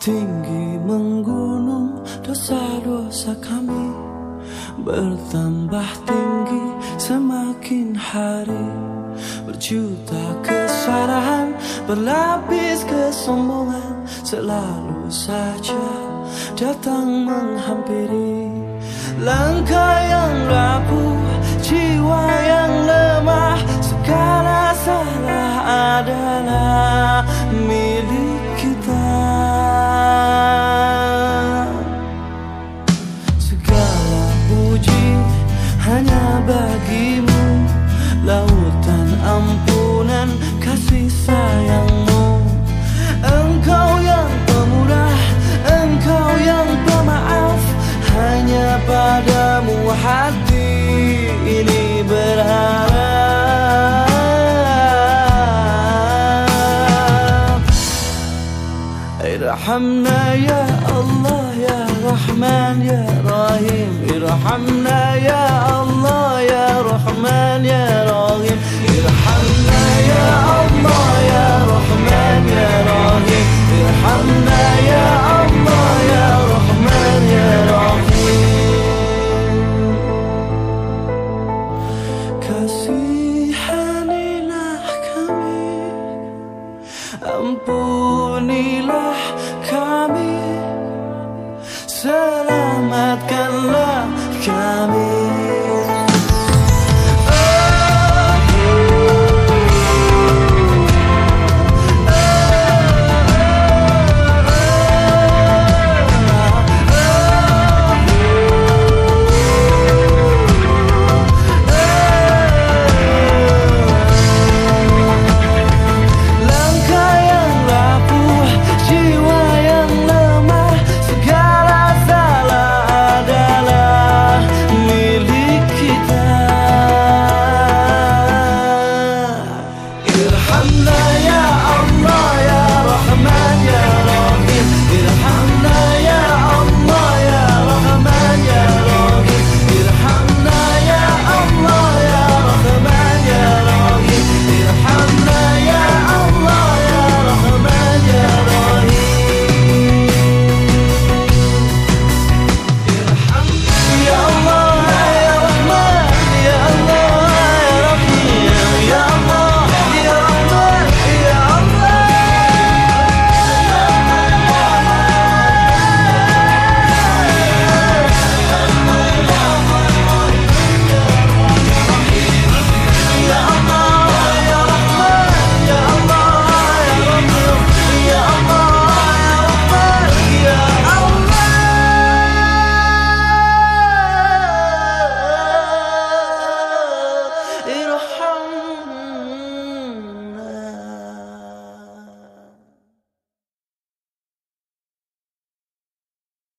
tinggi menggunung dosa-dosa kami. Bertambah tinggi semakin hari. Berjuta kesalahan berlapis kesombongan. Selalu saja datang menghampiri. Langkah yang rapuh jiwa yang lemah. Segala salah adalah hanya bagimu. Lautan ارحمنا يا الله يا رحمن يا رحيم. ارحمنا يا الله يا رحمن يا رحيم. ارحمنا يا الله يا رحمن يا رحيم. ارحمنا يا الله يا رحمن يا رحيم. كثير Ampunilah kami. Selamatkanlah